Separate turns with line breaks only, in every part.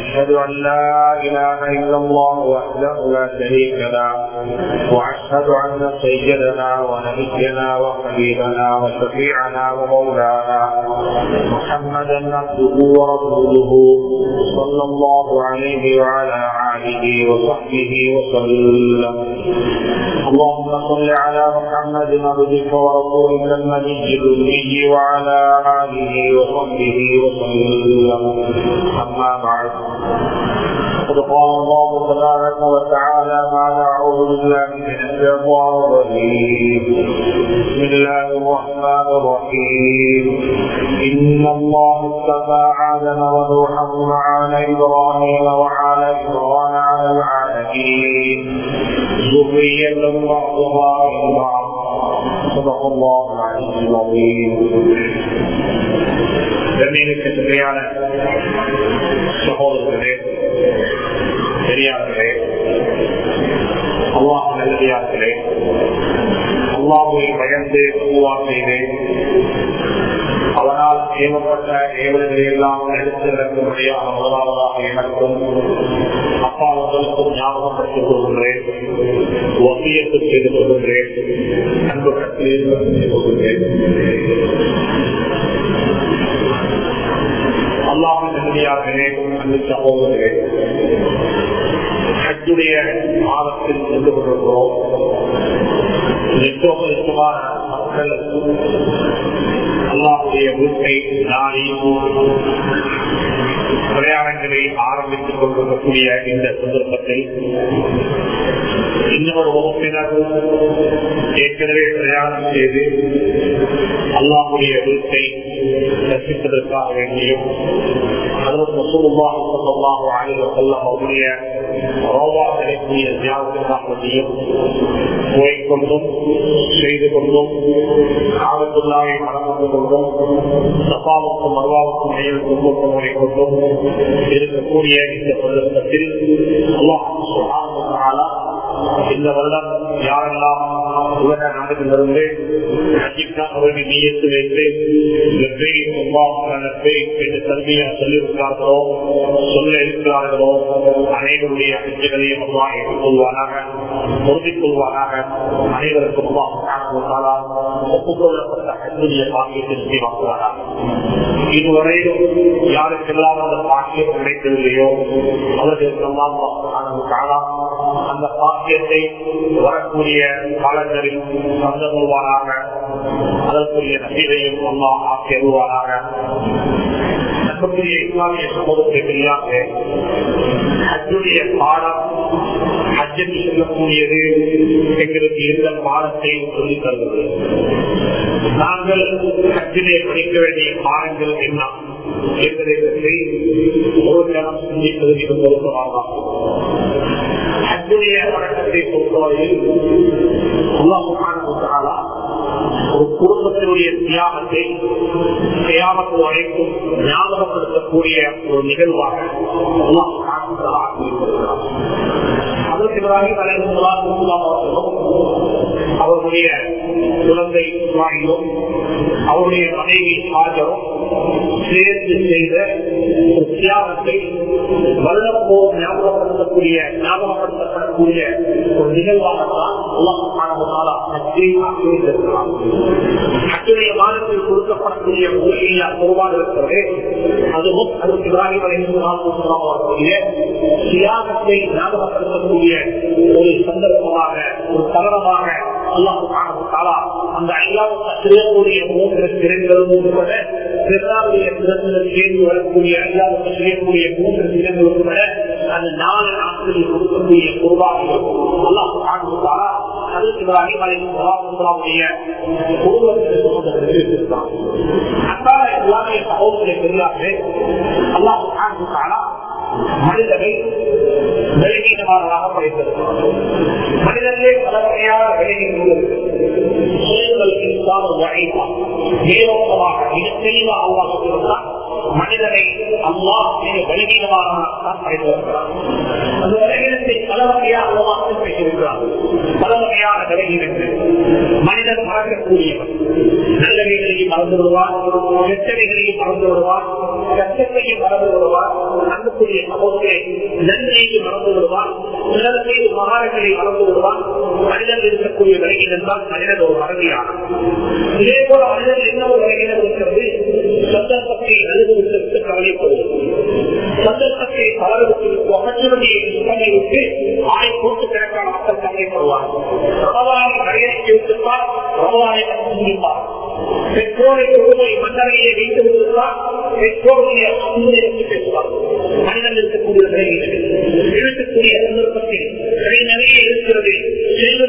أشهد أن لا إله إلا الله وحده لا شريك له وأشهد أن سيدنا ونبينا وحبيبنا وشفيعنا ومولانا محمدا عبده ورسوله صلى الله عليه وعلى آله وصحبه وسلم. اللهم صل على محمد عبدك ورسولك النبي الأمي وعلى آله وصحبه وسلم. أما بعد. قد قال الله تبارك وتعالى ما نعوذ بالله من الشيطان الرجيم. بسم الله الرحمن الرحيم. إن الله اتقى آدم ونوحا معنا إبراهيم وعلى إبراهيم على العالمين. ذرية بعضها من بعض. صدق الله العزيز العظيم. جميل كتبيانه சகோதரர்களே பெரியார்களே அல்லாஹ் நல்லடியார்களே அல்லாஹுவை பயந்து அல்லாஹ் செய்து ஏவப்பட்ட ஏவல்களை எல்லாம் எடுத்து நடக்கும்படியாக முதலாவதாக எனக்கும் அப்பா உங்களுக்கும் ஞாபகப்படுத்திக் கொள்கின்றேன். ஒப்பியத்து செய்து கொள்கின்றேன் அன்பு கட்டில் செய்து கொள்கின்றேன் அல்லாமல் நன்றியாகவே அன்பு சகோதரர்களே ஹஜ்ஜுடைய மாதத்தில் சென்று கொண்டிருக்கிறோம். லட்சோபலட்சமான மக்கள் அல்லாவுடைய உறுப்பை நாடி பிரயாணங்களை ஆரம்பித்துக் கொண்டிருக்கக்கூடிய இந்த சந்தர்ப்பத்தை இன்னொரு வகுப்பினர் ஏற்கனவே பிரயாணம் செய்து அல்லாவுடைய வீட்டை கற்பிப்பதற்காக வேண்டியும் அதற்கு சுருமாக சொல்லமாக ஆயுத செல்லம் அவருடைய ரோவா கிடைக்கூடிய தியாகத்திற்காக வேண்டியும் போய்கொண்டும் செய்து கொண்டும் ஆபத்துள்ளாவை மனமந்து கொண்டும் சபாவுக்கும் மருவாவுக்கும் இடையில் குடும்பத்தை முறை கொண்டும் இருக்கக்கூடிய இந்த சந்தர்ப்பத்தில் அல்லாஹ் இந்த வருடம் யாரெல்லாம் உலக நாடுகளிலிருந்து அவர்கள் நீயத்து வைத்து வெற்றி நட்பை என்று கல்வியை சொல்லியிருக்கிறார்களோ சொல்ல இருக்கிறார்களோ அனைவருடைய அச்சங்களையும் அல்லா ஏற்றுக்கொள்வானாக பொருந்திக் கொள்வானாக அனைவருக்கும் ஒப்புக்கொள்ளப்பட்ட அன்புடைய பாக்கியத்தை நிச்சயமாக்குவானாக இதுவரையிலும் யாருக்கெல்லாம் அந்த பாக்கியம் கிடைக்கவில்லையோ அவர்களுக்கெல்லாம் அந்த பாக்கியத்தை வரக்கூடிய காலங்களில் தந்தருவாராக அதற்குரிய நசீதையும் அம்மா ஆக்கியருவாராக இஸ்லாமிய சமூகத்திற்கு ஹஜ்ஜுடைய பாடம் ஹஜ்ஜுக்கு செல்லக்கூடியது எங்களுக்கு இருந்த பாடத்தை சொல்லித் தருவது நாங்கள் ஹஜ்ஜிலே படிக்க வேண்டிய பாடங்கள் என்ன என்பதை பற்றி ஒரு கணம் சிந்திப்பது மிக பொருத்தமாகும் ஹஜ்ஜுடைய வணக்கத்தை பொறுத்தவரையில் ஒரு குடும்பத்தினுடைய தியாகத்தை தியாகத்து வரைக்கும் ஞாபகப்படுத்தக்கூடிய ஒரு நிகழ்வாக அதற்கு அவருடைய குழந்தை இஸ்மாயிலும் அவருடைய மனைவி ஆஜரும் சேர்ந்து செய்த ஒரு தியாகத்தை வருடப்போ ஞாபகப்படுத்தக்கூடிய ஞாபகப்படுத்தப்படக்கூடிய ஒரு நிகழ்வாகத்தான் அத்துடைய மாதத்தில் கொடுக்கப்படக்கூடிய மொழியா பொருவாக இருக்கிறது அதுவும் அது அதற்கு அவர்களுடைய தியாகத்தை ஞாபகப்படுத்தக்கூடிய ஒரு சந்தர்ப்பமாக ஒரு தருணமாக அந்த ஐயாவுக்கு செய்யக்கூடிய மூன்று திறன்களும் உட்பட பிறருடைய திறன்கள் சேர்ந்து வரக்கூடிய ஐயாவுக்கு செய்யக்கூடிய மூன்று திறன்கள் உட்பட அந்த நாலு நாட்களில் கொடுக்கக்கூடிய பொருளாதாரம் அல்லாஹ் காண்பித்தாரா அது குடும்பத்திற்கு மனிதனை இஸ்லாமிய படைத்தது. மனிதர்களே பல காண்பித்தாரா மனிதனை வெளியீனமானதாக விஷயங்கள் இஸ்லாமும் வகைதா மேலோட்டமாக மிக தெளிவாக அல்லாஹ் சொல்லியிருந்தார் மனிதனை அல்லாஹ் மிக பலவீனமானவனாகத்தான் பல வகையாக அல்லாஹ் பேசியிருக்கிறார் பல வகையான பலவீனங்கள் மனிதன் மறக்கக்கூடியவன் நல்லவைகளையும் மறந்து விடுவார் கெட்டவைகளையும் மறந்து விடுவார் கஷ்டத்தையும் மறந்து விடுவார் அன்புக்குரிய சகோதரே நன்மையையும் மறந்து விடுவார் நல்ல செய்து மகாரங்களை மறந்து விடுவார் மனிதன் இருக்கக்கூடிய விலகில் இருந்தால் மனிதன் ஒரு மறதியான இதே போல மனிதன் என்ன ஒரு விலகினம் இருக்கிறது? சந்தர்ப்பத்தை அனுபவித்து கவலைப்படுவது சந்தர்ப்பத்தை பலருக்கு ஒப்பந்தனுடைய சுத்தனை விட்டு ஆய் போட்டு கிடக்கான மக்கள் கவலைப்படுவார்கள் ரமதானை வரையறைக்கு விட்டுப்பார் ரமதானை சிந்திப்பார் பெற்றோரை வைத்து பெற்றோருடைய பேசுவார் மனிதன் இருக்கக்கூடிய இருக்கக்கூடிய சந்தர்ப்பத்தில் கை நிறைய இருக்கிறது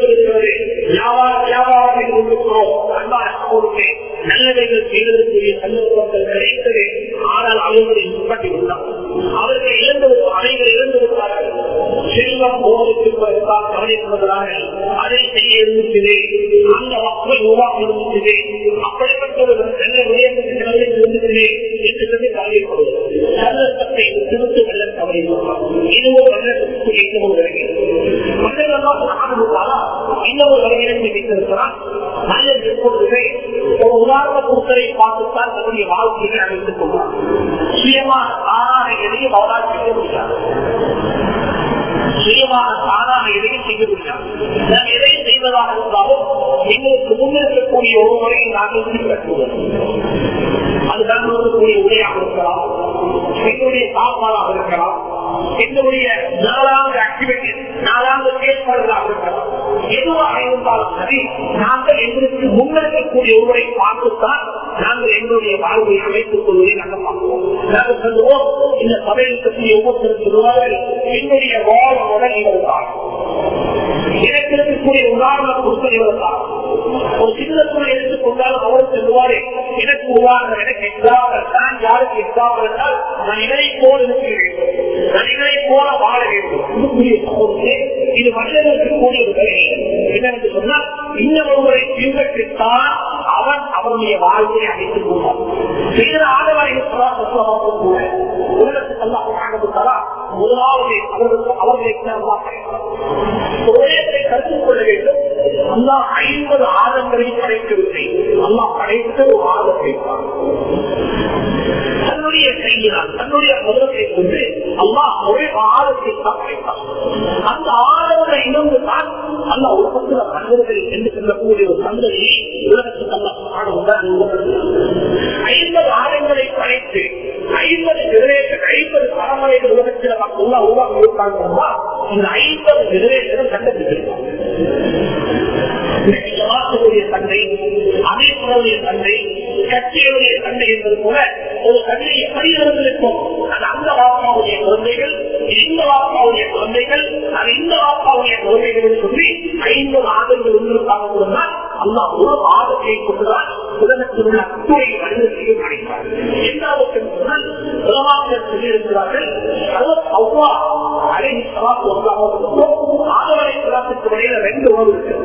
இருக்கிறது. வியாபார வியாபாரத்தை கொண்டிருக்கிறோம் அன்பான சகோதரே நல்லவைகள் செய்வதற்குரிய சந்தர்ப்பங்கள் கிடைத்தது. ஆனால் அவர்களை முன்பட்டி உள்ளார் அவர்கள் செல்வம் போவதற்கு கவலைப்படுவதாக அதை செய்ய இருந்துச்சு அந்த மக்கள் உருவாக்கி இருந்துச்சு அப்படிப்பட்ட ஒரு நல்ல விடயத்துக்கு இருந்துச்சு என்று சொல்லி கவலைப்படுவது முன்னெடுக்கக்கூடிய ஒருவரை பார்த்துத்தான் நாங்கள் எங்களுடைய வாழ்வை அமைத்துக் கொள்வதை நாங்கள் பார்க்கிறோம். நாங்கள் சொல்லுவோம் இந்த சபையில் பற்றி ஒவ்வொருத்தரும் சொல்லுவார்கள் என்னுடைய வாழ் உடல் இவர்தான். எனக்கு இருக்கக்கூடிய உதாரணம் கொடுத்தது இவர்தான். ஒரு சின்ன எடுத்துக்கொண்டாலும் அவர் சொல்லுவாரே எனக்கு உதாரணம் எனக்கு எக்ஸாம்பிள் நான் யாருக்கு எக்ஸாம்பிள் என்றால் மனிதனை போல் போல இருக்க வேண்டும். நான் போல வாழ வேண்டும். இது மனிதர்களுக்கு கூடிய ஒரு வேலை. என்னென்று சொன்னால் இன்னொருவரை பின்பற்றித்தான் அவன் அவருடைய வாழ்க்கையை அழைத்துக் கொண்டான் சில ஆடவரை கூட உலகத்துக்கு எல்லாம் ஆகப்பட்டாரா முதலாவது அவர்களுக்கு அவர்களை கருத்தில் கொள்ள வேண்டும். அல்லா ஐம்பது ஆதங்களை படைக்கவில்லை. அல்லா படைத்த ஒரு ஆதத்தை தன்னுடைய கையினால் தன்னுடைய முதலத்தை கொண்டு அல்லா ஒரே ஆழத்தை தான் அந்த ஆழத்தை இழந்து தான் அல்ல ஒரு பத்திர மனிதர்கள் என்று சொல்லக்கூடிய ஒரு சந்ததியை உலகத்துக்கு அல்ல ஐம்பது ஆழங்களை படைத்து ஐம்பது ஜெனரேஷன் ஐம்பது தலைமுறைகள் உலகத்தில் மக்கள் உருவாக்கி இருக்காங்கன்னா இந்த ஐம்பது ஜெனரேஷனும் கண்டுபிடிச்சிருக்காங்க தந்தை அமைப்புடைய தந்தை கட்சியுடைய தந்தை என்பது போல ஒரு தந்தை எப்படி இருந்திருக்கும் அது அந்த வாப்பாவுடைய குழந்தைகள் இந்த வாப்பாவுடைய குழந்தைகள் அது இந்த வாப்பாவுடைய குழந்தைகள் சொல்லி ஐம்பது ஆதங்கள் இருந்திருக்காக இருந்தால் அல்லா ஒரு ஆதத்தை கொண்டுதான் உலகத்தில் உள்ள அத்துறை மனிதர்களையும் அடைத்தார் எந்த அளவுக்கு சொன்னால் உலமாக்கள் சொல்லியிருக்கிறார்கள் அவ்வா அரை சலாத்து ஆதவரை சலாத்துக்கு இடையில ரெண்டு உறவு இருக்கு.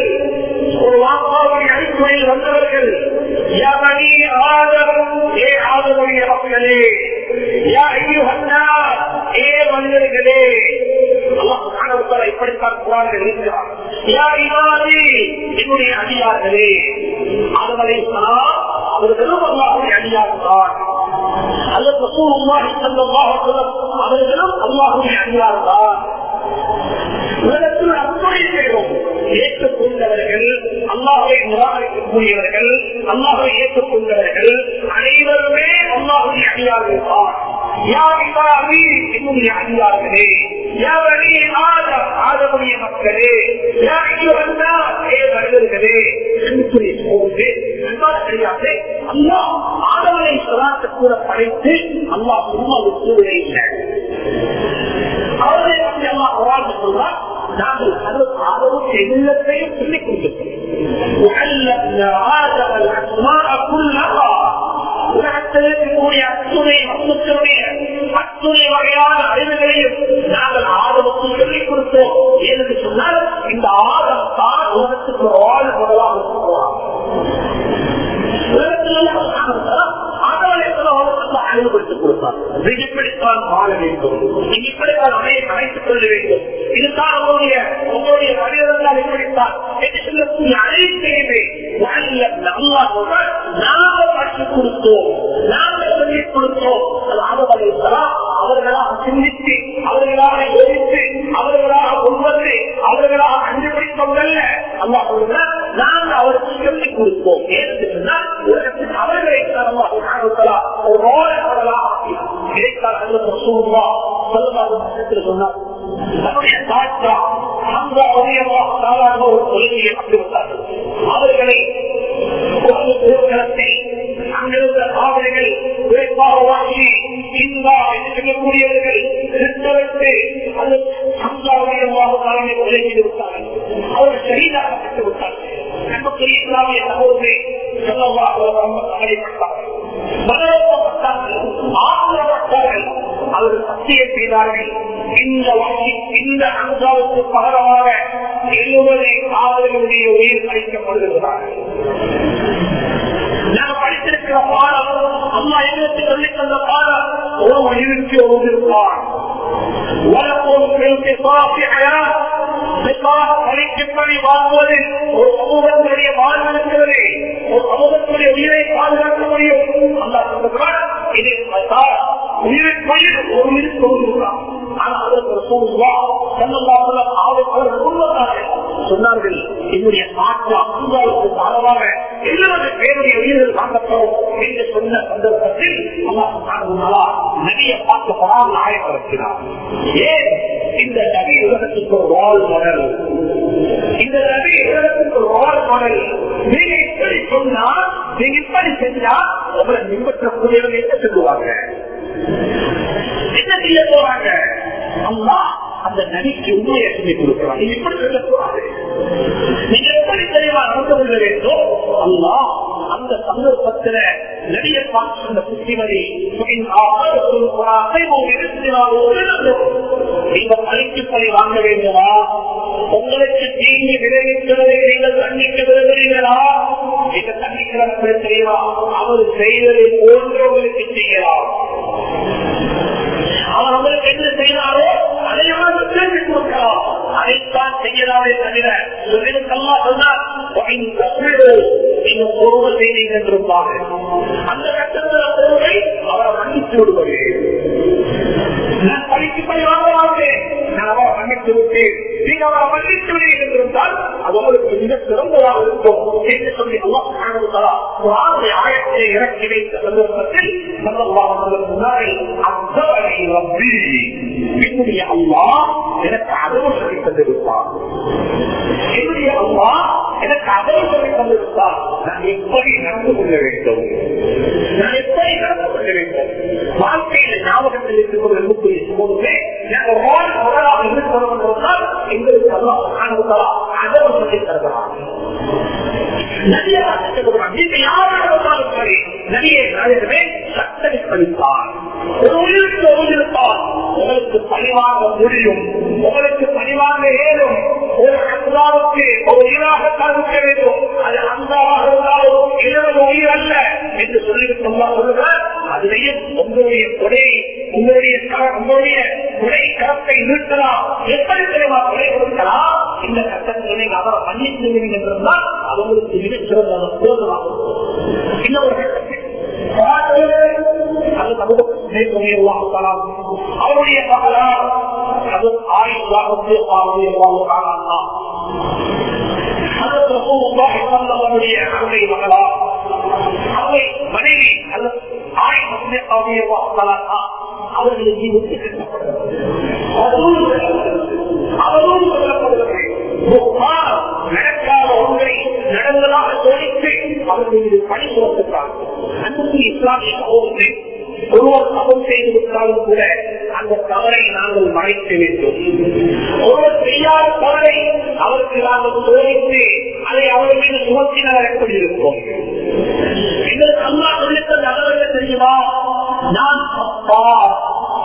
வந்தவர்கள் ஒரு வாப்பாவின் அடிப்படையில் வந்தவர்கள் யமனி ஆதவம் ஏ ஆதவனுடைய மக்களே யா ஐயுகன்னா ஏ மனிதர்களே இப்படித்தான் குரான்கள் இருக்கிறார் யா இவாதி என்னுடைய அடியார்களே. அதனை ஒரு பெருமல்லாவுடைய அடியார்தான் அல்லது உருவாகி செல்லும் அவர்களும் அல்லாஹுடைய அடியார்தான் கொண்டவர்கள் அல்லாஹை நிராகரிக்கக்கூடியவர்கள் அல்லாஹை ஏற்றுக்கொண்டவர்கள் அனைவருமே அல்லாஹுடைய அடியார்கள். தான் என்னுடைய அடியார்களே யாவரே மக்களே. மனிதர்களே என்று சொல்லி போகுது என்பது தெரியாது ஆதவனை சொல்லாத்த கூட படைத்து அல்லாஹ் சும்மா விட்டுவிட இல்லை. அவர்களை பற்றி அல்லாஹ் சொல்றார் நாங்கள் அது ஆதரவு எல்லத்தையும் சொல்லிக் கொடுத்திருக்கிறோம் உலகத்தில் இருக்கக்கூடிய அத்துணை அத்துணை வகையான அறிவுகளையும் நாங்கள் ஆதவத்தில் சொல்லிக் கொடுத்தோம். ஏன்னு சொன்னால் இந்த ஆதம் தான் உலகத்துக்கு வாழ் முதலாக இருக்கிறோம் அறிவுபடுத்திக் கொடுத்தார். இப்படித்தான் வாழ வேண்டும். நீங்க இப்படித்தான் கொள்ள வேண்டும். இதுதான் உங்களுடைய உங்களுடைய மனிதர்கள் இப்படித்தான். என்று சொல்லக்கூடிய அனைத்தையுமே நல்லா சொல்றார் கற்றுக் கொடுத்தோம். நாங்கள் சொல்லிக் கொடுத்தோம். அது அவர்களாக சிந்தித்து அவர்களாக யோசித்து அவர்களாக உண்பது அவர்களாக கண்டுபிடித்தவர்கள் அல்லா நாங்கள் அவருக்கு சொல்லிக் கொடுப்போம் ஏன்னு சொன்னால் உலகத்தில் அவர்களை ஒரு ரோலை அவர்களாக சொன்னார் உயிருக்கு உயிர் ஒரு சொன்னார்கள் என்னுடைய நாட்டு அங்குதாவுக்கு காலமாக எழுபது பேருடைய உயிர்கள் வாங்கப்படும் என்று சொன்ன சந்தர்ப்பத்தில் நபியை பார்த்து பராமல் ஆயப்படுத்தினார் ஏன்? இந்த நபி உலகத்துக்கு ஒரு ரோல் மாடல் இந்த நபி உலகத்துக்கு ஒரு ரோல் மாடல் நீங்க இப்படி சொன்னா நீங்க இப்படி செஞ்சா உங்களை பின்பற்றக்கூடியவங்க என்ன சொல்லுவாங்க. செய்ய போறாங்க. அம்மா அந்த நபிக்கு உண்மையை சொல்லிக் கொடுக்கிறார் நீங்க எப்படி சொல்லக்கூடாது நீங்க எப்படி தெளிவா நடந்து கொள்ள வேண்டும்? அல்லா அந்த சந்தர்ப்பத்தில் நடிகை பார்த்து சொன்ன புத்திமதி நீங்க பழிக்கு பழி வாங்க வேண்டுமா? அல்லாஹ் ஆயத்தை இறக்கி வைத்த சந்தர்ப்பத்தில் முன்னாடி அத்தவரை ரப்பி என்னுடைய அம்மா எனக்கு அதவு சொல்லி தந்திருப்பார். என்னுடைய அம்மா எனக்கு அதவு சொல்லி தந்திருப்பார். நான் எப்படி நடந்து கொள்ள வேண்டும்? நான் எப்படி நடந்து கொள்ள வேண்டும்? வாழ்க்கையில ஞாபகத்தில் இருந்து கொள்ள இருக்கக்கூடிய நாங்கள் வாழ் முதலாக இருந்து என்றால் எங்களுக்கு அதவு சொல்லி தருகிறார். உங்களுக்கு அவருடைய மகளா அவை மனைவி அல்லது அவர்களுக்கு விட்டு அவரும் சொல்லப்படுகிறது நடக்காத ஒன்றை நடந்ததாக சோதித்து பணி அன்புக்கு இஸ்லாமிய ஒருவர் தவறு செய்து விட்டாலும் கூட அந்த தவறை நாங்கள் மறைக்க வேண்டும் ஒருவர் செய்யாத தவறை அவருக்கு நாங்கள் சோதித்து அதை அவர் மீது சுமத்தினால் எப்படி இருக்கும்? எங்களுக்கு அல்லா சொல்லித்த நகரங்கள் தெரியுமா? நான் அப்பா.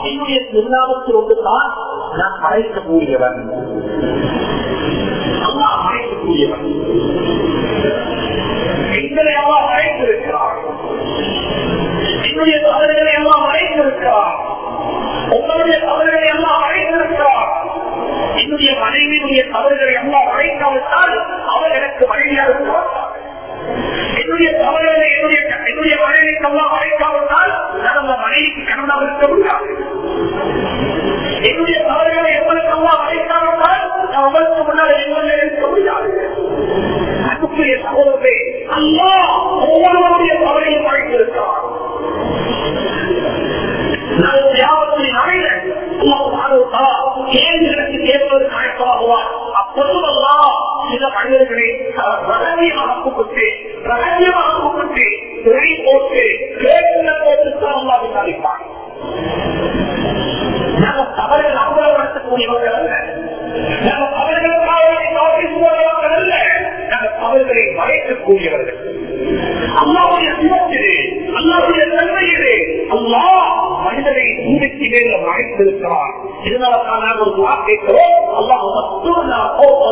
என்னுடைய திருநாமத்தில் ஒன்றுதான் நான் மறைக்கக்கூடியவன். அம்மா மறைக்கக்கூடியவன். எங்களை அம்மா மறைத்திருக்கிறார் என்னுடைய தவறுகளை அம்மா மறைத்திருக்கிறார் உங்களுடைய தவறுகளை எல்லாம் அழைத்திருக்கிறார் என்னுடைய மனைவியுடைய தவறுகளை எல்லாம் அழைக்காவிட்டால் அவர் எனக்கு மனைவியாக இருக்கிறார் என்னுடைய தவறுகளை என்னுடைய என்னுடைய மனைவிக்கு எல்லாம் மறைக்காவிட்டால் நான் மனைவிக்கு கணவனாக இருக்க முடியாது என்னுடைய தவறுகளை எங்களுக்கு எல்லாம் மறைக்காவிட்டால் நான் அவருக்கு முன்னால் எங்களை இருக்க முடியாது அன்புக்குரிய சகோதரே அல்லா ஒவ்வொருவருடைய தவறையும் மறைத்திருக்கிறார் கேள்விகளுக்கு கேட்பதற்கு அழைப்பாகுவார் அப்பொழுதெல்லாம் சில மனிதர்களை ரகசியமாக கூப்பிட்டு ரகசியமாக கூப்பிட்டு துணை போட்டு கேட்கிற போட்டுத்தான் அல்லா விசாரிப்பார். நாங்கள் தவறுகள் அம்பலப்படுத்தக்கூடியவர்கள் அல்ல. நாங்கள் தவறுகளுக்காக பேசுபவர்கள் அல்ல. நாங்கள் தவறுகளை மறைக்கக்கூடியவர்கள். அல்லாவுடைய சிவத்திலே அல்லாவுடைய நன்மையிலே அல்லா மனிதனை பூமிக்கு மேல மறைத்திருக்கிறார் இதனால தான் ஒரு துவா கேட்கிறோம் அல்லாஹ் மத்தூர்னா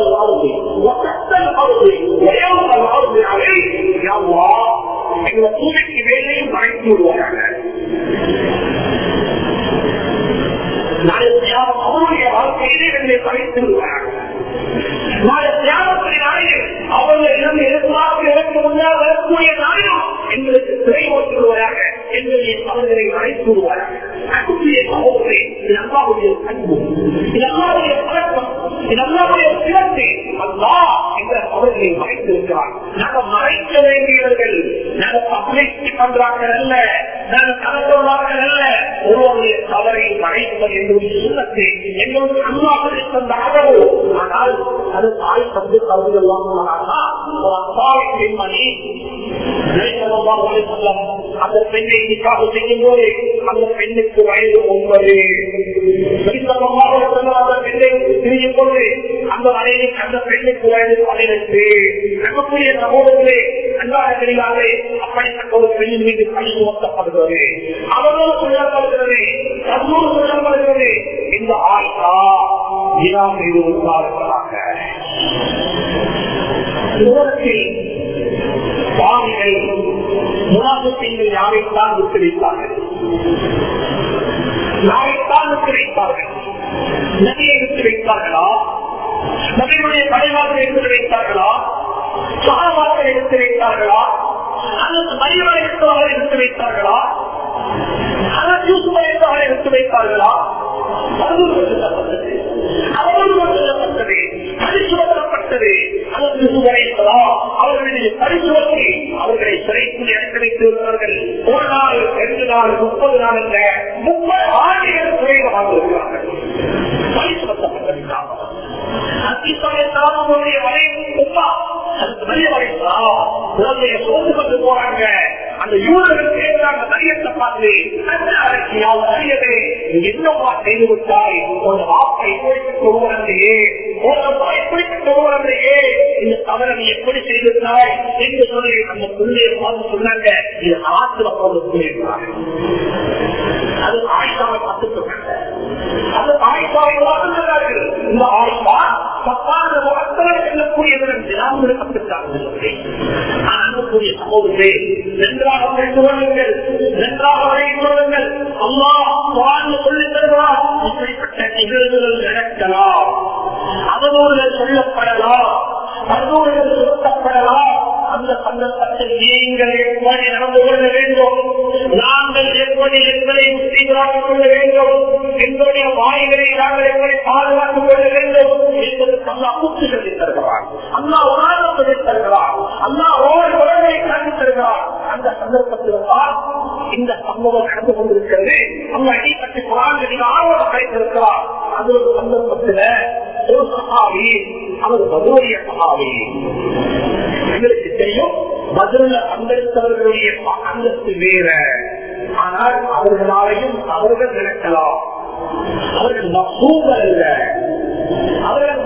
வாழ்வு ஒத்தல் வாழ்வு வாழ்வு அவை யாவா எங்களை பூமிக்கு மேலேயும் மறைத்து விடுவாங்க அவருடைய வாழ்க்கையிலே என்னை மறைத்து விடுவாங்க நாளை தியாகத்தின் நாளில் அவர்கள் இருந்து எதிர்பார்த்து எனக்கு முன்னால் வரக்கூடிய நாளிலும் எங்களுக்கு திரை ஓட்டுவதாக எங்களை அவர்களை அழைத்து விடுவார்கள் பண்றார்கள் அல்ல. நாங்கள் கலந்துள்ளார்கள் அல்ல. ஒருவருடைய தவறை மறைப்பது எங்களுடைய எங்களுடைய தந்த அளவு ஆனால் அது தாய் தந்து கல்வி பெண்மணி அந்த பெண்ணை நிக்காக செய்யும் போது அந்த பெண்ணுக்கு வயது ஒன்பது. அந்த பெண்ணை பிரியும் போது அந்த மனைவி அந்த பெண்ணுக்கு வயது பதினெட்டு. நமக்குரிய சமூகத்திலே அன்றாடங்களிலாலே தெரியாதே பெண்ணின் மீது பணி ஓட்டப்படுகிறது அவரோடு சொல்லப்படுகிறது தன்னோடு சொல்லப்படுகிறது இந்த ஆய்கா வினா செய்து விட்டார்களாக உலகத்தில் சுவாமிகள் முனாசத்தில் யாரைத்தான் விட்டு வைத்தார்கள் யாரைத்தான் விட்டு நதியை விட்டு வைத்தார்களா நபியுடைய படைவாக்களை எடுத்து வைத்தார்களா சகாபாக்களை எடுத்து வைத்தார்களா அல்லது மரியாதை எடுத்து வைத்தார்களா? அல்லது யூசுமை எடுத்து வைத்தார்களா? அவர்களுடைய பரிசுவத்தை அவர்களை சிறைக்குள் இறக்க வைத்து ஒரு நாள் ரெண்டு நாள் முப்பது நாள் என்ற முப்பது ஆண்டுகள் சிறையில் வாழ்ந்திருக்கிறார்கள். பரிசுவத்தப்பட்டதுக்காக அத்திசமயத்தாமுடைய வரை உப்பா அதுக்கு வெளிய வரைந்தா குழந்தைய சோர்ந்து கொண்டு போறாங்க. அந்த யூதர்கள் கேட்கிறாங்க தைரியத்தை பார்த்து அரசியால் என்னவா செய்து விட்டாய் உன் வாப்பை எப்படிப்பட்ட ஒருவரையே உன்னப்பா எப்படிப்பட்ட ஒருவரையே இந்த தவறை நீ எப்படி செய்திருந்தாய் என்று சொல்லி அந்த பிள்ளையை பார்த்து சொன்னாங்க. இது ஆத்துல போது சொல்லியிருக்கிறாங்க. அது ஆயிஷாவை பார்த்து சொன்னாங்க. அது ஆயிஷாவை பார்த்து சொன்னார்கள். இந்த ஆயிஷா தப்பான அத்தனை செல்லக்கூடியவர்கள் தினாமுடன் கற்றுத்தாங்க அன்புக்குரிய சகோதரே நன்றாக வைத்து நன்றாக வைத்துக் அம்மா வாழ்ந்து சொல்லி தருவார் இப்படிப்பட்ட நிகழ்வுகள் நடக்கலாம். பதில பங்கெடுத்தவர்களுடைய அந்தஸ்து வேற. ஆனால் அவர்களாலையும் அவர்கள் நினைக்கலாம் அவர்கள் மசூங்கள் அல்ல. அவர்கள்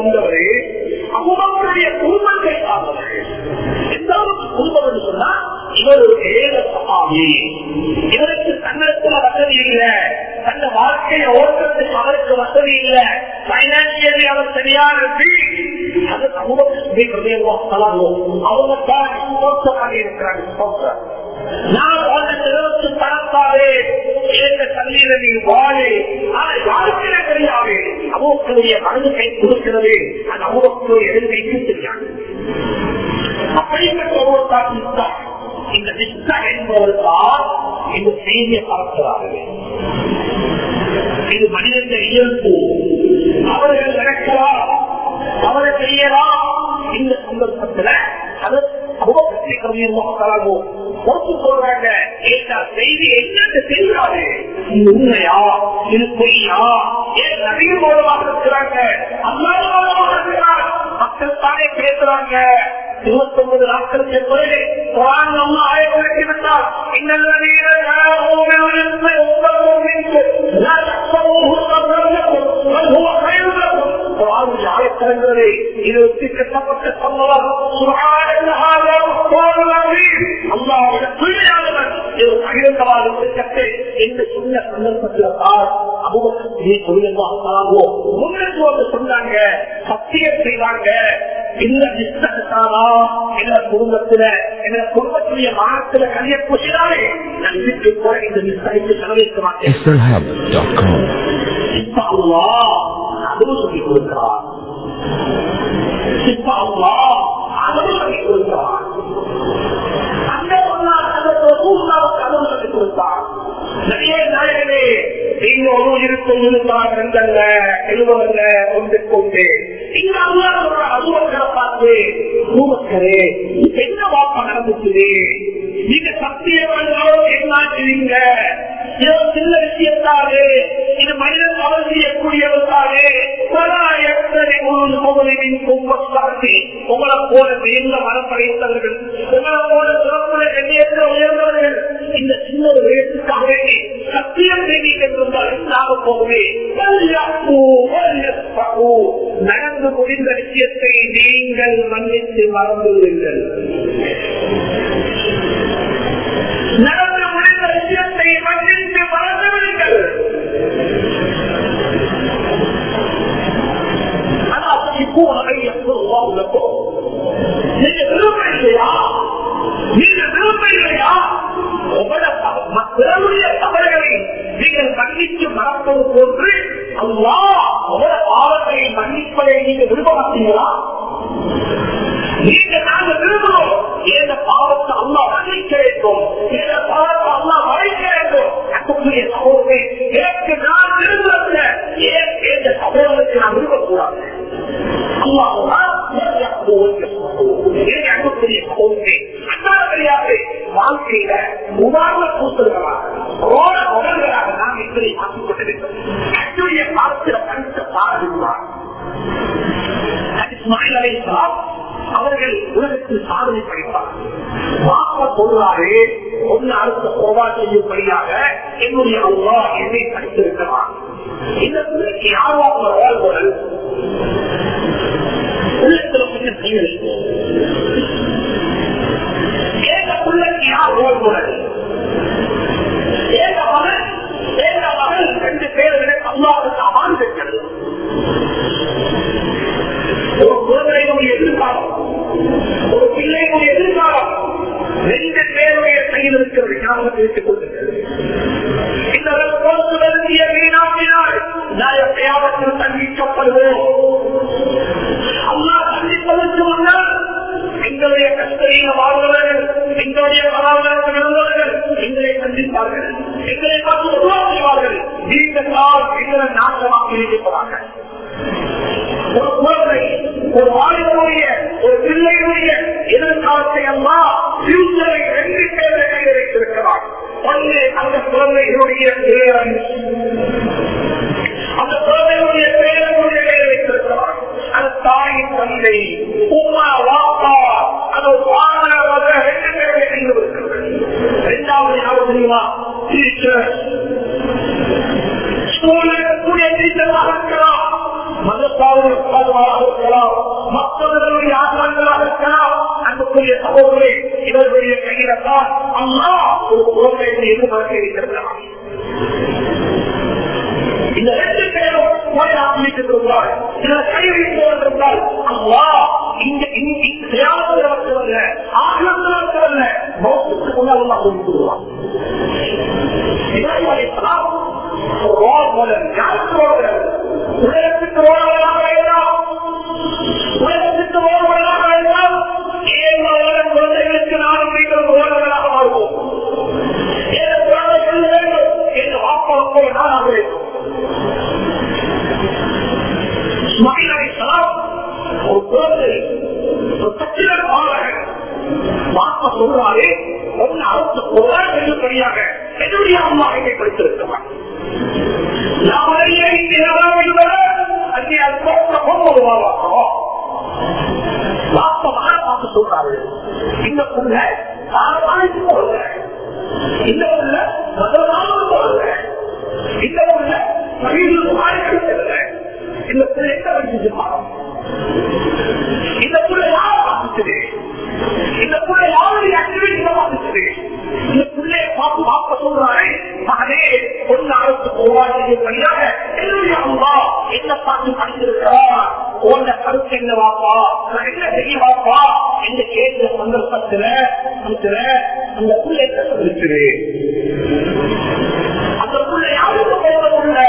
விலக்கு செய்து அபுபக்கருடைய குடும்பத்தை சார்ந்தவர்கள் எந்த குடும்பம் என்று சொன்னா இவர் ஒரு ஏழ சகாவி இவருக்கு தன்னத்துல வசதி இல்லை. தந்த வாழ்க்கையை ஓட்டுறதுக்கு அவருக்கு வசதி இல்லை. பைனான்சியலி அவர் சரியான அது அவங்க தான் இருக்கிறாங்க நான் வாழ்க்கை பணத்தாலே ஏற்ற தண்ணீரை நீங்க தன்னுடைய மனது கை கொடுக்கிறது. அந்த அவங்களுடைய எதிர்வைக்கு தெரியாது அப்படிப்பட்ட இந்த நிஷ்டா என்பவர்தான் இந்த செய்தியை பார்க்கிறார்கள் இது மனிதன் இயல்பு. அவர்கள் நடக்கலாம். அவரை செய்யலாம். இந்த சந்தர்ப்பத்தில் அது பொறுப்பு சொல்றாங்க. செய்தி என்னன்னு தெரியாது. இது உண்மையா? இது பொய்யா? ஏன் நவீன மூலமாக இருக்கிறாங்க? அல்லாத மூலமாக இருக்கிறார். மக்கள் தானே பேசுறாங்க. இருபத்தி ஒன்பது நாட்களுக்கு பிறகு குரான் நம்ம ஆயப்படுத்தி விட்டார். இன்னல்லதீன இது கட்டப்பட்ட சம்பவம். சொன்னாங்க சத்தியம் செய்வாங்க. இல்ல நிச்சயத்தானா எங்க குடும்பத்துல எங்க குடும்பத்துடைய மானத்துல கலிய போச்சினாலே நான் இந்த நிச்சயத்தை செலவழிக்க மாட்டேன். இப்ப அல்லா அதுவும் சொல்லி கொடுக்கிறார். இப்ப அல்லா இன்னொரு இருக்கும் இருந்தால் இருந்தல்ல எழுவல்ல ஒன்று கொண்டு இங்க அல்லாத அலுவலர்களை பார்த்து மூவக்கரே என்ன வாப்பா நடந்துச்சு நீங்க சத்தியம் என்ன ஏதோ சின்ன விஷயத்தாலே இது மனிதன் தவறு செய்யக்கூடியவர்களாலே உங்களை போல நீண்ட மனம் உங்களை போல சிறப்புல கண்ணியத்தில் உயர்ந்தவர்கள் இந்த சின்ன ஒரு விடயத்துக்காக வேண்டி சத்தியம் செய்வீங்க என்றால் போகவே நடந்து முடிந்த விஷயத்தை நீங்கள் மன்னித்து மறந்துள்ளீர்கள் நடந்து முடிந்த விஷயத்தை மன்னித்து மறந்துவிடுங்கள் நீங்க விரும்ப இல்லையா? நீங்க விரும்ப இல்லையா? பிறருடைய தவறுகளை நீங்கள் மன்னித்து மறப்பது போன்று அல்லா உங்களோட பாவங்களை மன்னிப்பதை நீங்க விரும்ப மாட்டீங்களா? நீங்க நாங்க விரும்புகிறோம் எந்த பாவத்தை அல்லா மன்னிக்க வேண்டும்? எந்த பாவத்தை அன்புக்குரிய சகோதரே எனக்கு நான் விரும்புகிறத ஏன் எங்களை நாசமாக இருக்கிறார்கள் ஒரு குழந்தை ஒரு ஒரு குழந்தை ஒரு கட்டிட பாலகன் வாக்க சொல்றாரு ஒன்னு அறுத்து போறார் என்றபடியாக என்னுடைய அம்மா என்னை படித்திருக்கிறார் சொல்றாரு இந்த புள்ள தாராளத்து போடுங்க. இந்த புள்ள மதமாவும் போடுங்க. இந்த புள்ள மகிழ்ச்சி இந்த புள்ள என்ன படிச்சு இந்த புள்ள யார பார்த்துச்சு? இந்த புள்ள யாருடைய ஆக்டிவிட்டியில பார்த்துச்சு? இந்த பிள்ளைய பார்த்து பார்க்க சொல்றாரு மகனே பொண்ணு அரசு போவாங்க வழியாக என்னுடைய என்ன பார்த்து படிச்சிருக்கா உன்ன கருத்து என்ன வாப்பா? நான் என்ன செய்ய வாப்பா? என்று கேட்ட சந்தர்ப்பத்துல அந்த புள்ள என்ன சொல்லிச்சு? அந்த புள்ள யாருக்கு போவதில்ல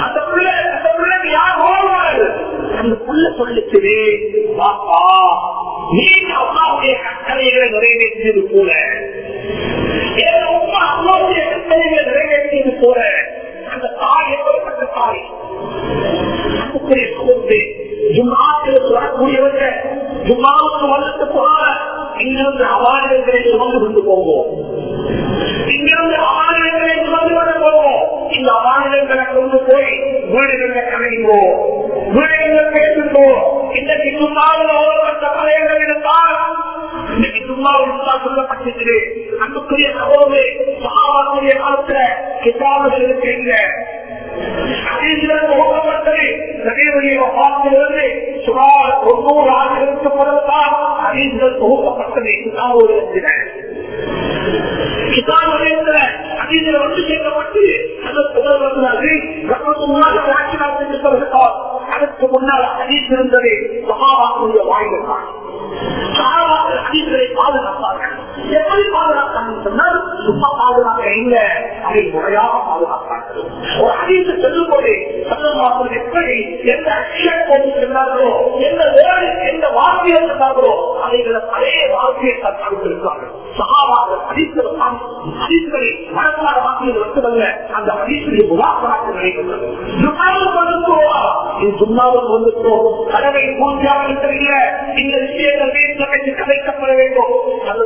அந்த புள்ள அந்த புள்ளைக்கு யார் ஓடுவார்கள் அந்த புள்ள சொல்லிச்சு பாப்பா நீங்க அம்மாவுடைய கட்டளைகளை நிறைவேற்றியது போல? என் அம்மா அம்மாவுடைய கட்டளைகளை நிறைவேற்றியது போல? அந்த தாய் எப்படிப்பட்ட தாய்? அன்புக்குரிய சகோதரி ஜும்மாத்திற்கு வரக்கூடியவங்க ஜும்மாவுக்கு வந்துட்டு போனால இங்கிருந்து அவாரிகளை சுமந்து கொண்டு போவோம். இங்கிருந்து அவாரிகளை சுமந்து கொண்டு போவோம். இந்த அவாரிகளை கொண்டு போய் வீடுகளில் கலைவோம் விஷயங்கள் பேசுகிறோம் இன்றைக்கு சும்மாவில் ஓரப்பட்ட கலைகள் இருந்தால் இன்னைக்கு சும்மா சொல்லப்பட்டிருக்கு அன்புக்குரிய சகோதரி சகாபாக்குரிய காலத்துல கிட்டாபுகள் இருக்கின்ற சுமார் தொண்ணூறு ஆண்டுகளுக்கு பிறகுதான் அதீசுகள் தொகுக்கப்பட்டது கிதாபோடு கிதாபுடைய அதீசில் வந்து சேர்க்கப்பட்டு அந்த தொடர் வந்தார்கள் அதற்கு முன்னால் அதீஸ் இருந்தது சகாபாக்குடைய வாய்கள் சகாபாக்கள் அதீசுகளை பாதுகாப்பார்கள். எப்படி பாதுகாத்தாங்கன்னு சொன்னால் சும்மா பாதுகாக்க இல்ல. அதை முறையாக பாதுகாப்பார்கள் ஒரு அதீசு செல்லும் போது சந்தமாக்கள் எப்படி எந்த அக்ஷன் கொண்டு சொன்னார்களோ எந்த வேறு எந்த வார்த்தையை சொன்னார்களோ அவைகளை பழைய வார்த்தையை கொடுத்திருக்கார்கள் சகாவாக அதீசுகளை அதீசுகளை மனசார வார்த்தைகள் வச்சுவல்ல அந்த அதீசுடைய முகாக்கராக நடைபெற்றது சும்மாவும் வந்துட்டோம்? கடவை பூஜாவில் தெரியல இந்த விஷயங்கள் வீட்டில் வச்சு கதைக்கப்பட வேண்டும். அது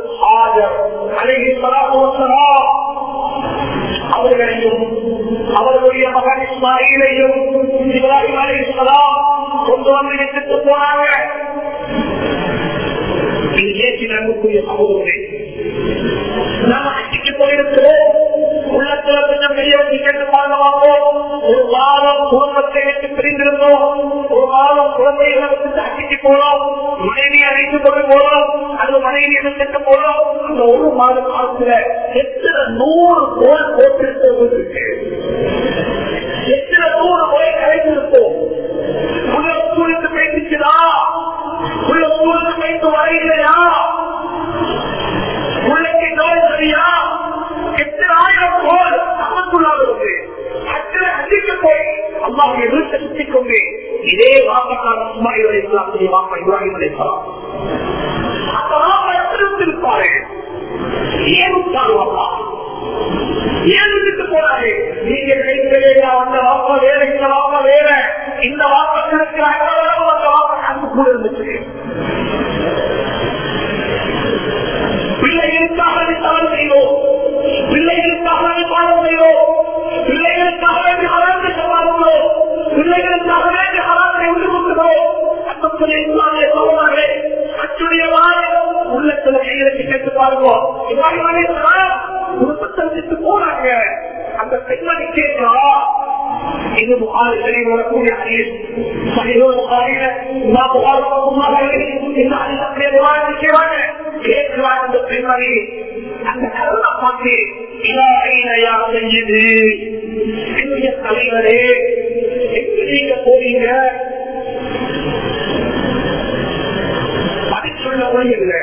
அவர்களையும் அவர்களுடைய மகன் இஸ்மாயிலையும் இப்ராஹிம் அலி இஸ்லாம் கொண்டு வந்து விட்டுட்டு போனாங்க. இது ஏற்றி நம்பக்கூடிய சகோதரே உள்ளத்துல கேட்டு பாதுகாப்போம் ஒரு வாரம் குடும்பத்தை விட்டு பிரிந்திருந்தோம். ஒரு வாரம் குழந்தைகளை விட்டு அடிச்சு போனோம். மனைவி அழைத்து கொண்டு போனோம். அது மனைவி எடுத்துட்டு போனோம். அந்த ஒரு மாத காலத்துல எத்தனை நூறு கோல் போட்டிருக்க எத்தனை நூறு நோய் கலைந்திருப்போம் உள்ள ஸ்கூலுக்கு பேசிச்சுதா உள்ள ஸ்கூலுக்கு பேச வரையிலையா? உள்ளக்கு நோய் சரியா? சகோதரர்களே அல்லாவுடைய வீட்டை சுற்றிக் கொண்டு இதே வாக்கத்தான் இஸ்மாயில் அலி இஸ்லாத்துடைய வாப்பா இப்ராஹிம் அலி இஸ்லாம். இருப்பாரு ஏன் உட்காருவாப்பா ஏன் விட்டுட்டு நீங்க நினைக்கிறே அந்த வாப்பா வேற இந்த வாப்பா வேற. இந்த வாப்பா கிடைக்கிற அந்த வாப்பா இருந்துச்சு. பிள்ளை இருக்காமல் தவறு செய்வோம் உள்ளத்துல கையிலக்கு கேட்டு பாருங்க. குடும்பத்தை விட்டு அந்த பெண்மணி இது வரக்கூடிய அந்த பெண்மணி. அந்த பார்த்து என்னுடைய தலைவரே எங்க போறீங்க? பதில் இல்லை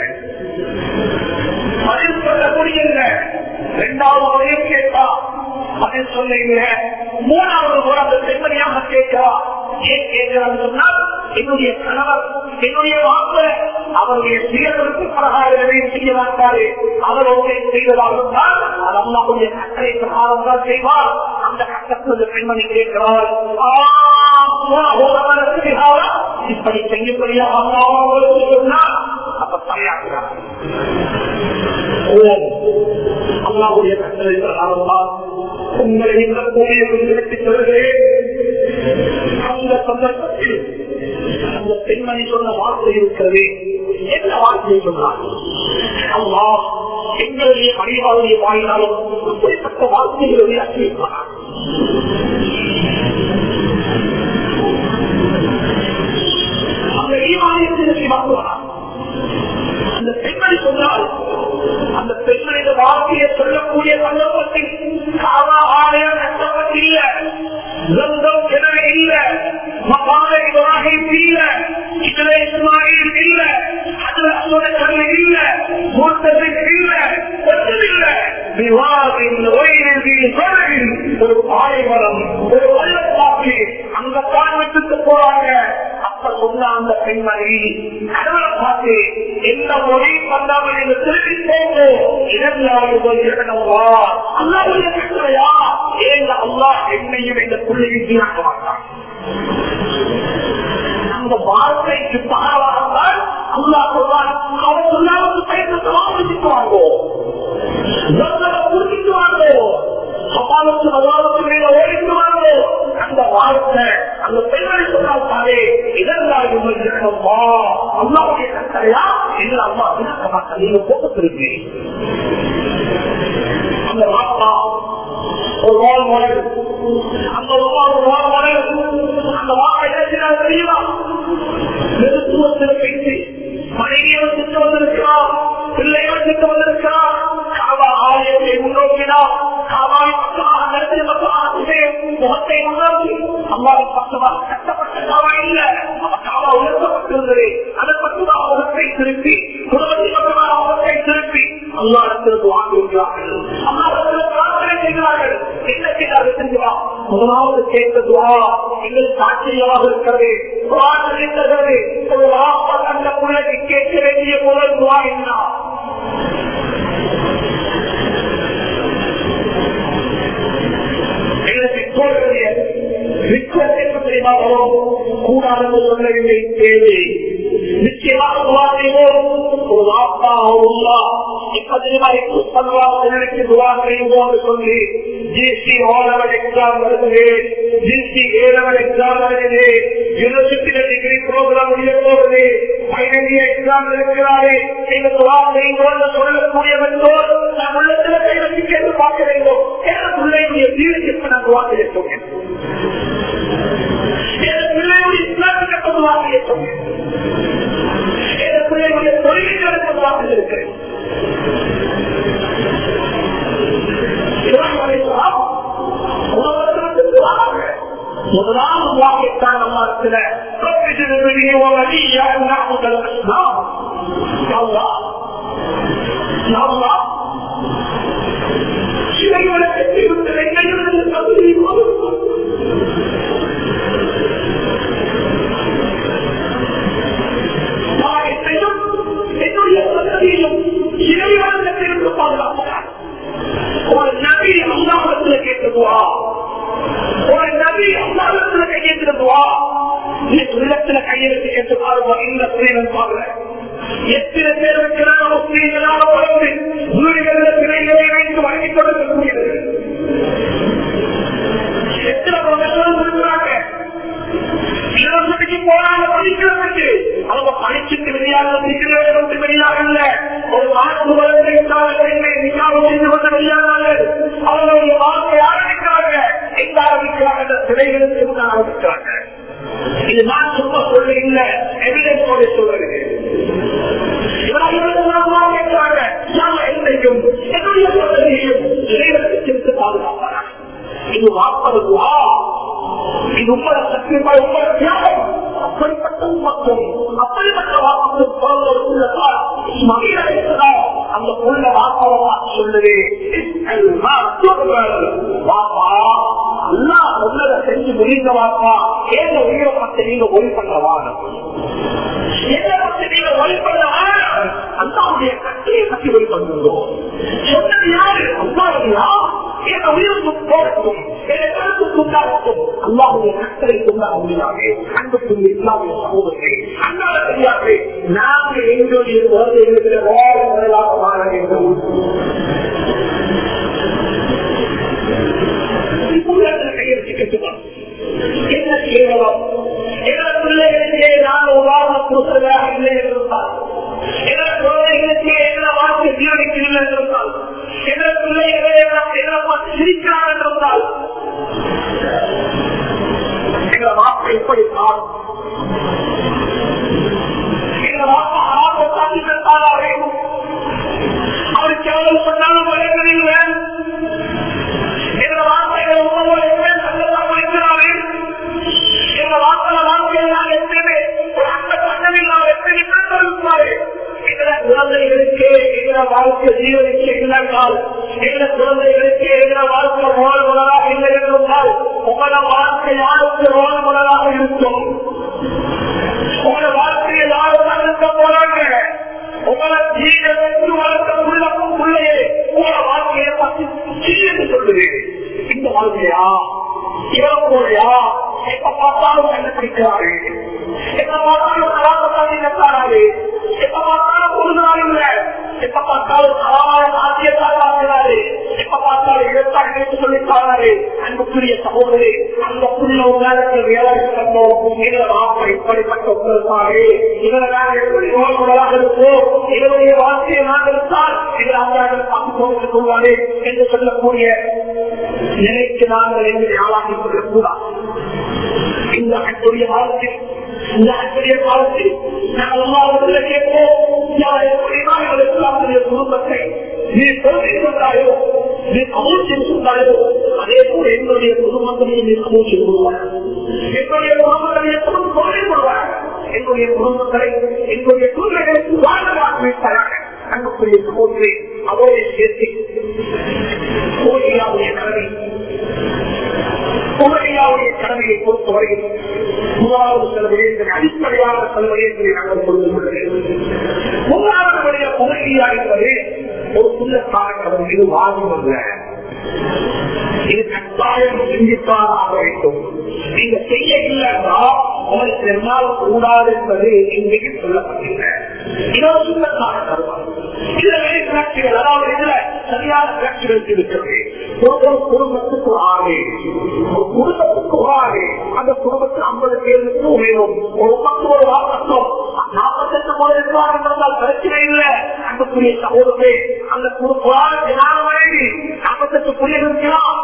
பதில் சொல்ல முடியல இரண்டாவது முறையும் கேட்டா பதில் சொல்ல இல்லை மூணாவது முறை அந்த பெண்மணியாக கேட்கிறா. ஏன் கேட்கிறான்னு சொன்னால் என்னுடைய கணவர் என்னுடைய மாப்பிள அவருடைய சுயத்திற்கு பிரகாரம் செய்ய மாட்டாரு. அவர் ஒன்றை செய்வதாக இருந்தால் அது அம்மாவுடைய கட்டளை பிரகாரம் தான் செய்வார். அந்த கட்டத்தில் பெண்மணி கேட்கிறார் இப்படி செய்யப்படியாக அம்மாவும் சொன்னால் அப்ப அல்லாவுடைய கட்டளை பிரகாரம் உங்களை இந்த விட்டு அந்த சந்தர்ப்பத்தில் அந்த பெண்மணி சொன்ன வார்த்தை இருக்கிறது என்ன வார்த்தை சொன்னார் அம்மா எங்களுடைய பணிவாளுடைய வாயினாலும் அப்படிப்பட்ட வார்த்தைகளை அறிவிப்பார் அந்த ஈமானியத்தை வாங்குவார் அந்த சொன்னால் அந்த பெண்மனித வாழ்க்கையை சொல்லக்கூடிய சந்தர்ப்பத்தில் காவா ஆலயம் கட்டப்பட்டில்ல இல்ல மகான இப்ராஹிம் இல்ல இதுல இஸ்மாயில் இல்ல அதுல அசுர கண்ணு இல்ல மூர்த்தத்தில் இல்ல ஒன்றும் இல்ல. விவாதின் ஓய்வில் தொடரில் ஒரு பாலைவரம் ஒரு வல்லப்பாக்கு அங்க தான் விட்டுட்டு போறாங்க. சொன்ன அந்த பெண்மணி கடவுளை பார்த்து எந்த மொழி பண்ணாமல் இந்த திருப்பி போங்கோ இரண்டாவது அல்லாவுடைய ஏங்க அல்லாஹ் என்னையும் இந்த பிள்ளையும் வீணாக்க மாட்டான்? அந்த வார்த்தைக்கு பரவாக அல்லா சொல்வான் அவர் சொல்லாமல் பயணத்தை வாங்கிட்டு வாங்கோ. புரிஞ்சிட்டு வாங்கோ. சமாளத்து மேல வாங்கோ அந்த வார்த்தை அந்த பெண்மணி சொன்னாலே இதெல்லாம் இருக்கணுமா? அம்மாவுடைய கட்டளையா? இல்ல அம்மா விளக்க நீங்க போட்டு திரும்பி அந்த வார்த்தா ஒரு வாழ் மாடல் அந்த ஒரு வாழ் மாடல் அந்த வார்த்தை என்ன தெரியுமா? நிறுத்துவத்தில் பேசி மனைவியை வச்சுட்டு வந்திருக்கிறார் பிள்ளையை வச்சுட்டு வந்திருக்கிறார் முகத்தை முன்னோக்கி அம்மாவின் பக்கமாக இல்ல உயர்த்தப்பட்டிருந்தது. அதன் பக்கமாக முகத்தை திருப்பி குடும்பத்தின் பக்கமாக முகத்தை திருப்பி அல்லாடத்திற்கு வாங்குகிறார்கள் அல்லாடத்திற்கு பிரார்த்தனை செய்கிறார்கள். என்ன செய்தார்கள் தெரியுமா? முதலாவது கேட்டதுவா எங்களுக்கு ஆச்சரியமாக இருக்கிறது. இருக்கிறது ஒரு வாப்பா அந்த பிள்ளைக்கு கேட்க வேண்டிய முதல் துவா என்ன? எங்களுக்கு தோல்விய கூடாது சொல்லவில்லை. தேவை நிச்சயமாக துவா செய்வோம் ஒரு வாப்பா உள்ளா இப்ப தெரியுமா பிள்ளைக்கு துவா செய்வோம் சொல்லி ஜிஎஸ்டி ஓலவல் எக்ஸாம் வருது ஜிஎஸ்டி ஏலவல் எக்ஸாம் வருது யூனிவர்சிட்டியில டிகிரி ப்ரோக்ராம் முடிய போகுது ஃபைனல் எக்ஸாம் இருக்கிறாரு. நீங்க துவா செய்வோம் சொல்லக்கூடிய உள்ளத்துல கேட்டு பார்க்க வேண்டும். பிள்ளையுடைய நான் துவா செய்ய சொன்னேன் பிள்ளையுடைய இஸ்லாத்துக்கு துவா செய்ய சொன்னேன் என் பிள்ளையுடைய தொழில்களுக்கு துவா செய்திருக்கிறேன் வாக்கியத்தான் நம்ம இருக்கிற சிலைகளை கட்டிவிட்டு என்னையிலிருந்து தகுதி அல்லாஹத்துல ஒரு நபி உள்ளத்துல கையெழுத்து கேட்டு பாருவா இந்த பிள்ளைகள் பாருங்க எத்தனை பேர் இருக்கிறாரோ முஸ்லீம்களாக வளர்ந்து வீடுகளில் பிள்ளைகளை வைத்து வழங்கி கொடுக்கக்கூடியது எத்தனை ப்ரொஃபஷனல் இருக்கிறாங்க. யூனிவர்சிட்டிக்கு போனாங்க படிக்கிறதுக்கு அவங்க படிச்சுட்டு வெளியாக சிக்கிறவர்களுக்கு வெளியாக இல்லை ஒரு மாற்று வளர்ச்சிக்காக நிக்காக செய்து கொண்டு வெளியானாங்க அவங்களுடைய வாழ்க்கை ஆரம்பிக்கிறாங்க எங்க ஆரம்பிக்கிறாங்க இந்த சிலைகளுக்கு முன்ன ஆரம்பிக்கிறாங்க இது நான் சும்மா சொல்ல இல்ல எவிடன்ஸோட சொல்றது என்னையும் என்னுடைய சொல்றதையும் இறைவனுக்கு பாதுகாப்பாங்க இது வாப்பதுவா இது உங்களை சத்தியமா உங்களை தியாகம் அப்படிப்பட்ட உமக்கும் அப்படிப்பட்ட வாக்கும் பிறந்தவர்களுக்கால் மகிழ அந்த புள்ள வாப்பாவா சொல்லுது வாப்பா அல்லா உள்ளதை செஞ்சு முடிந்த வாப்பா எந்த உயிரை நீங்க ஒளி பண்ணவா எதை பற்றி நீங்க ஒளி பண்ணவா அல்லாவுடைய கட்சியை பற்றி ஒளி பண்ணுகிறோம் சொன்னது யாரு? அல்லாவுடையா என் உயிருக்கு போகட்டும். அல்லாவுடைய கட்டளை துண்டாக முடியாது அன்புக்குரிய இஸ்லாமிய சமூகத்தை அன்றாட தெரியாது நாங்கள் எங்களுடைய குழந்தைகளுக்கு நினைத்து அன்புக்குரிய சகோதரே அந்த புள்ள உலகத்தை வேலை கண்டோம். எங்களை வார்த்தை இப்படிப்பட்ட உங்களுக்காக இவரை நாங்கள் இருப்போம்? இவருடைய வாழ்க்கையை நாங்கள் இருந்தால் எங்கள் ஆசிரியர்கள் பார்த்து என்று சொல்லக்கூடிய நிலைக்கு நாங்கள் எங்களை ஆளாக்கி கொள்ளக்கூடாது. இந்த அன்புடைய காலத்தில் இந்த அன்புடைய காலத்தில் நாங்கள் அல்லாவுடைய கேட்போம் குடும்பத்தை நீ கொள்கை கொண்டாயோ? நீ கமூல் செய்தாயோ அதே போல எங்களுடைய குடும்பத்தையும் நீ கமூல் செய்து கொள்வார் எங்களுடைய குடும்பத்தை எப்படி கொள்கை கொள்வார் எங்களுடைய குடும்பங்களை எங்களுடைய சூழ்நிலைகளுக்கு வாழ்வதாக வைத்தார்கள் அன்புக்குரிய சகோதரி அவருடைய சேர்த்து கோயிலாவுடைய கடமை கோயிலாவுடைய கடமையை பொறுத்தவரையில் முதலாவது சில விடயங்கள் அடிப்படையான சில விடயங்களை நாங்கள் கொண்டு கொள்ள முதலாவது விடைய புகையா என்பது ஒரு புள்ளக்கார காரணம் இது வாதம் அல்ல இது கட்டாயம் சிந்தித்தால் ஆக வேண்டும். நீங்க செய்ய உங்களுக்கு என்னால் கூடாது என்பது இன்றைக்கு சொல்லப்பட்டிருக்க அதாவது இதுல சரியான கிளர்ச்சிகள் இருக்கிறது ஒரு குடும்பத்துக்கு ஆறு ஒரு குடும்பத்துக்கு ஆறு அந்த குடும்பத்து ஐம்பது பேருக்கு உயரும். ஒரு பத்து ஒரு வாக்கத்தம் நாற்பத்தெட்டு போல நிர்வாகம் நடந்தால் பிரச்சனை இல்லை. அன்புக்குரிய சகோதரே அந்த குடும்பம் ஞானம் வழங்கி நாற்பத்தெட்டு புரிய இருக்கலாம்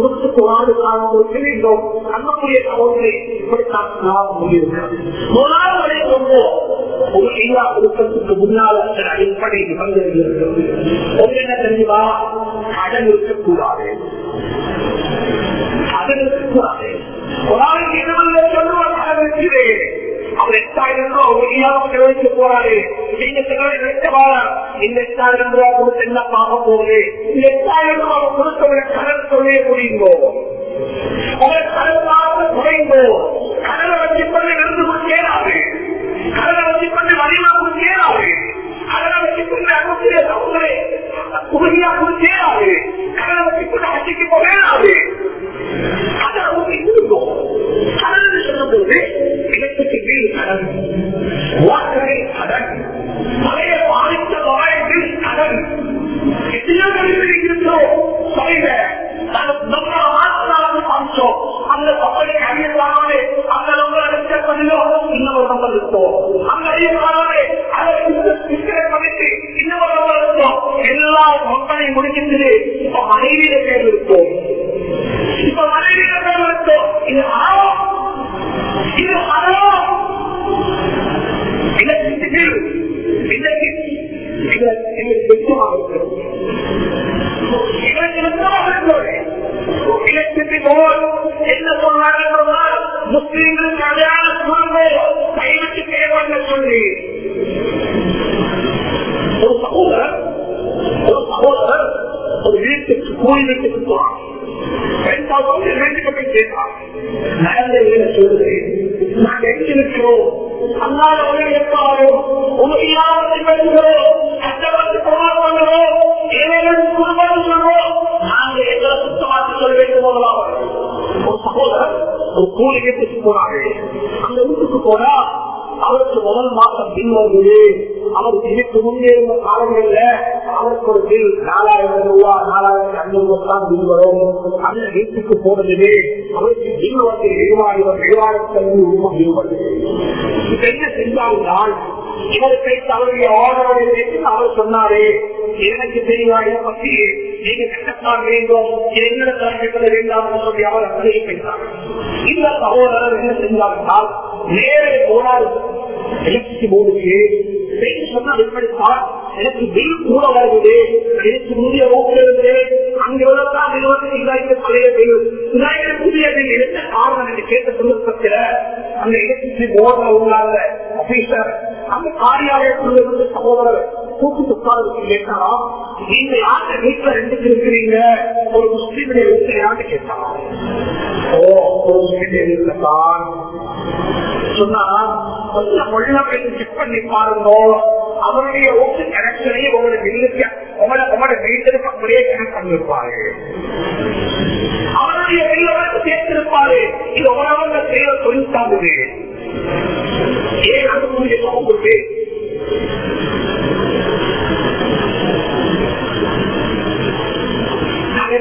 அந்த குடும்பத்துக்கு ஆறு காலம் வேண்டும் அன்புக்குரிய சகோதரி இப்படித்தான் நாம் முடியும் முதலாவது வரை கொண்டு ஒரு எல்லா குடும்பத்துக்கு முன்னால் அடிப்படை நிபந்தனை ஒன்று என்ன தெரியுமா? கடன் இருக்கக்கூடாது. கடன் இருக்கக்கூடாது. ஒரு ஆளுக்கு என்ன சொல்லுவாங்க இருக்கிறேன் அவர் எட்டாயிரம் ரூபாய் ஒழுங்காக செலவழிக்க போறாரு நீங்க செலவு நினைச்சவாரா இந்த எட்டாயிரம் ரூபாய் கொடுத்து என்ன பார்க்க போகுது இந்த எட்டாயிரம் ரூபாய் கொடுத்தவங்க கடன் சொல்ல முடியுங்கோ உங்களை கடன் பார்த்து குறைங்கோ கடலை வச்சு பண்ணி இருந்து கொடுக்கேறாது கடலை வச்சு பண்ணி வரிமா கொடுக்கேறாது கடலை வச்சு வச்சுக்கொண்டு அனுப்பிய சகோதரே உதவியா கொடுத்தேராது கடனை வச்சுக்கொண்டு அச்சிக்கு போகலாது அதை அவங்க இருக்கணும் கடன் சொல்லும்போது எலக்ட்ரிசிட்டி பில் கடன். கடன். பழைய பாதித்த வாயத்தில் கடன். எத்தனையோ கழிவு இருக்கிறோம் நம்ம ஆத்மாவுக்கு காமிச்சோம் அந்த கப்பலை அறியலாமே அந்த நம்ம இன்னொரு இருக்கோம் அந்த அறியலாமே அதை பண்ணிட்டு இன்னொரு இருக்கோம் எல்லா மக்களையும் முடிக்கின்றது இப்ப மனைவியில பேர் இருக்கோம் இப்ப மனைவியில பேர் இருக்கோம் இது ஆழம் இது அறம் எங்களுக்கு வெற்றமாக என்ன சொன்னார்கள் முஸ்லீம்களுக்கு அடையாள சொல்வோ கைவிட்டு தேவைன்னு சொல்லி ஒரு சகோதரர் ஒரு சகோதரர் ஒரு வீட்டுக்கு கூலி வீட்டுக்கு நாங்கள் எங்கிருக்கிறோம் அல்லாத உலக எப்பாரோ பேசுகிறோம் கஷ்டப்பட்டு போராட ஏழைகள் குடும்பம் சொல்றோம் நாங்கள் எங்களை சுத்தமாக்கி சொல்ல வேண்டும் முதலாக ஒரு சகோதரர் ஒரு கூலி வீட்டுக்கு போனாங்க அந்த வீட்டுக்கு போனா அவருக்கு முதல் மாதம் பில் அவருக்கு இதுக்கு முன்னே இருந்த காலங்கள்ல அவருக்கு ஒரு நாலாயிரம் ரூபாய் நாலாயிரத்தி ஐநூறு ரூபாய் தான் பில் வரும். அந்த வீட்டுக்கு போனதுமே அவருக்கு பில் வந்து எழுவாயிரம் எழுவாயிரத்தி ஐநூறு ரூபாய் பில் வருது இது என்ன செஞ்சால்தான் இவருக்கு அவருடைய ஆர்டரை கேட்டு அவர் சொன்னாரே. எனக்கு தெரியா இதை பற்றி நீங்க கட்டத்தான் வேண்டும். என்னிட தலைமைப்பட வேண்டாம் சொல்லி அவர் அப்படியே பேசினார் இந்த சகோதரர் என்ன செஞ்சார்கள் நேரே போனால் எலக்ட்ரிசிட்டி போர்டுக்கு சொன்னால் எப்படித்தான் எனக்கு பில் கூட வருது. எனக்கு முந்தைய ஓட்டுறது அங்க உள்ளதான் நிறுவனம் இதாய்க்கு பழைய பில் இதாய்க்கு புதிய பில் என்ன காரணம் என்று கேட்ட சந்தர்ப்பத்தில் அந்த எலக்ட்ரிசிட்டி போர்டில் உள்ளாத ஆபீசர் அந்த காரியாலயத்தில் இருந்து சகோதரர் கூப்பிட்டு உட்கார்ந்து கேட்டாரா? நீங்க யார்கிட்ட வீட்டுல ரெண்டுக்கு இருக்கிறீங்க? ஒரு முஸ்லீமுடைய வீட்டுல யார்கிட்ட கேட்டாரா? ஓ ஒரு முஸ்லீமுடைய வீட்டுல சொன்னா கொஞ்சம் உள்ள போய் செக் பண்ணி பாருங்க. அவருடைய ஓட்டு கனெக்ஷனை உங்களோட வீட்டுக்கு உங்களோட உங்களோட வீட்டுக்கு அப்படியே கனெக்ட் பண்ணிருப்பாரு அவருடைய வீடு சேர்த்திருப்பாரு. இது உங்களோட செய்ய தொழில் சார்ந்தது. ஏன் அனுமதியை சொல்லும்போது நான்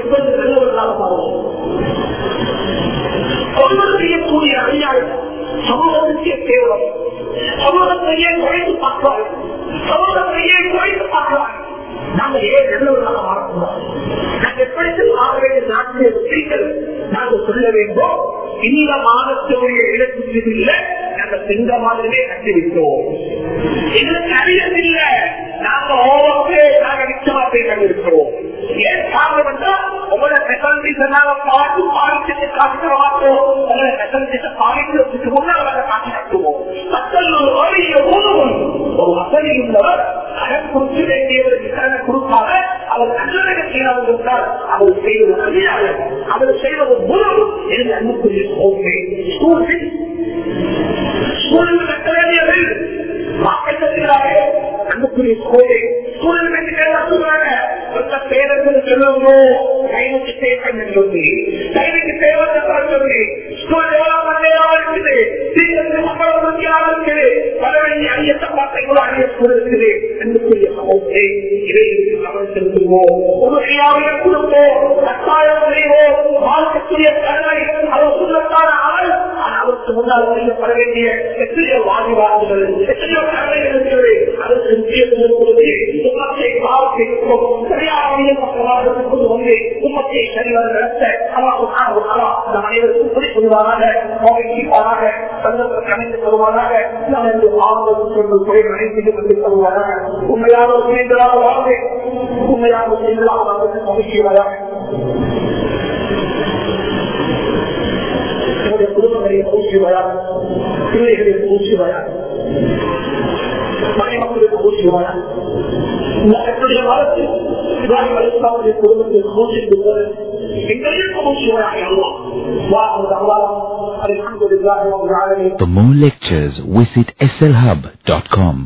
செய்யக்கூடிய அழியாளர் சமூகத்திற்கே தேவை சமூகத்தையே குறைத்து பார்ப்பார் சமூகத்தையே குறைத்து பார்ப்பார் நாங்கள் ஏன் நல்லவர்களாக மாறக்கூடாது? நாங்கள் எப்படி ஆக வேண்டிய நாட்டிலே நாங்கள் சொல்ல வேண்டும்? இந்த மாதத்துடைய இலக்கு இல்லை. நாங்கள் சென்ற மாதிரியே கட்டிவிட்டோம் எங்களுக்கு அறியதில்லை நாங்க நாங்க நிச்சயமா போய் ஏன் காரணம் என்றால் உங்களோட பெசல்டிஸ் நாங்க பார்த்து பாதிச்சு காட்டுற மாட்டோம் உங்களோட பாதிக்கிறதுக்கு முன்னால் அதை காட்டி கட்டுவோம். மக்கள் ஒரு ஒரு வசதி உள்ளவர் கடன் கொடுக்க வேண்டியவருக்கு கடனை கொடுக்காத அவர் நல்லதாக செய்யறவர் இருந்தால் அவர் செய்வது அறியாது அவர் செய்வது என்று அன்புக்குரிய ஸ்கூலில் கட்ட வேண்டியது மக்கள் அன்புக்குரிய சோதனை ஸ்கூலில் கட்டி கைனுக்கு தேவை சொல்லி கைனுக்கு தேவை சொல்லி ஸ்கூல் எவ்வளவு மண்டையாக இருக்குது. சீக்கிரத்தில் மக்கள் உறுதியாக இருக்குது. வர ஐயத்தை பார்த்தை கூட அணிய இருக்குது. அன்புக்குரிய இதை கவனம் செலுத்துவோம். ஒரு கொடுப்போம். கட்டாயம் செய்வோம். அவர் சொல்லத்தான அவருக்கு முன்னால் செய்யப்பட வேண்டிய எத்தனையோ வாதிவாதிகள் எத்தனையோ கடமைகள் இருக்கிறது. அதற்கு முக்கியத்துவம் கொடுத்து உமத்தை பாவத்திற்கும் சரியாக கொண்டு வந்து உமத்தை சரிவர நடத்த அனைவருக்கும் புரி சொல்வாராக மகிழ்ச்சிப்பாராக சந்தர்ப்பத்தை அமைத்து தருவாராக நமது ஆர்வம் கொண்டு குறைகள் அனைத்து வந்து தருவாராக உண்மைகளாக வாழ்ந்து உண்மைகளாக என்னுடைய குடும்பங்களை பூச்சிவாயாக பிள்ளைகளை பூச்சிவாயாக மனைமக்களுக்கு பூச்சிவாயாக என்னுடைய வாழ்த்தில் இப்ராஹிம் அலிஸ்லாமுடைய குடும்பத்தில் பூச்சிக்கு போது எங்களையும் பூச்சிவாயாக அல்லா
For more lectures, visit slhub.com.